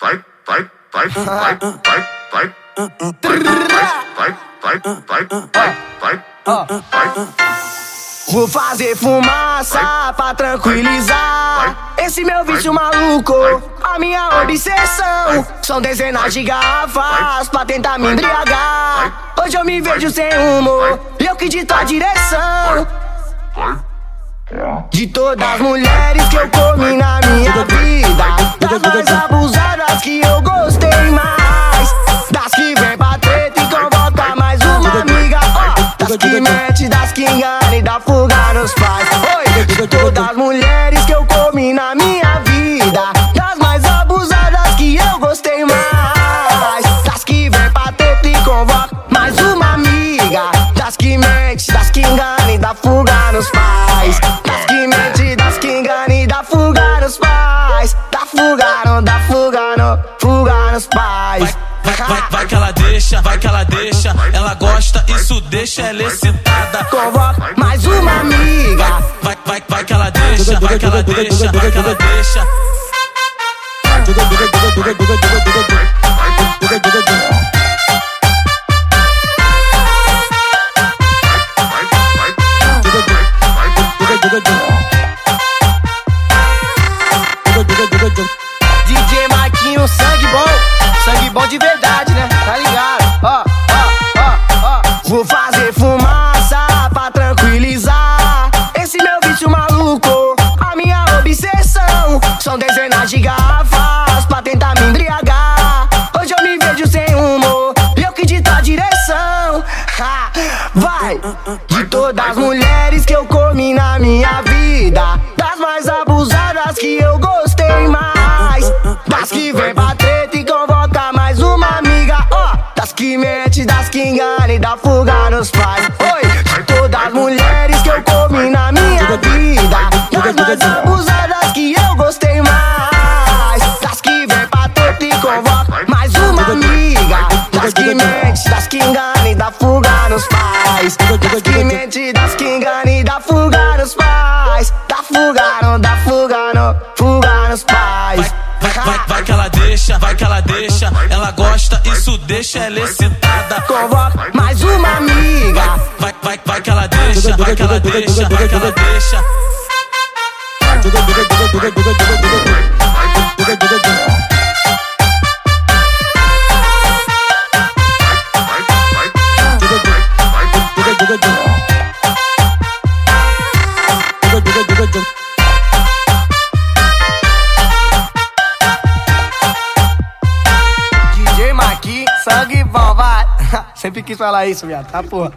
vai, vai, vai, vai, vai, vai, vai, vai, vai, vai, vai, Vou fazer fumaça pra tranquilizar esse meu vício maluco, a minha obsessão. São dezenas de garrafas pra tentar me embriagar. Hoje eu me vejo sem rumo e eu que dito a direção. De todas as mulheres que eu comi na minha vida, das mais abusadas que eu gostei mais, das que vem pra treta e convoca mais uma amiga, ó, das que mete, das que engana e dá fuga nos pais. Oi, de todas as mulheres que eu comi na minha vida, das mais abusadas que eu gostei mais, das que vem pra treta e convoca mais uma amiga, das que mete, das que engana nos pais. Vai, vai, vai que ela deixa, vai que ela deixa. Ela gosta, isso deixa ela excitada. Convoca mais uma amiga. Vai, vai, vai que ela deixa, vai que ela deixa, vai que ela deixa. DJ São dezenas de garrafas pra tentar me embriagar. Hoje eu me vejo sem rumo e eu que dito a direção. Ha, vai! De todas as mulheres que eu comi na minha vida, das mais abusadas que eu gostei mais, das que vem pra treta e convoca mais uma amiga, ó, das que mente, das que engana e dá fuga nos pais. Oi, de todas as mulheres que eu comi na minha vida, das que mente, das que engana e dá fuga nos pais, das que mente, das que engana e dá fuga nos pais, dá fuga, não dá fuga, não, fuga nos pais. Vai, vai, vai que ela deixa, vai que ela deixa. Ela gosta, isso deixa ela excitada. Convoca mais uma amiga. Vai, vai, vai que ela deixa, vai que ela deixa, vai que ela deixa. Sangue bom, vai. Sempre quis falar isso, viado, tá porra.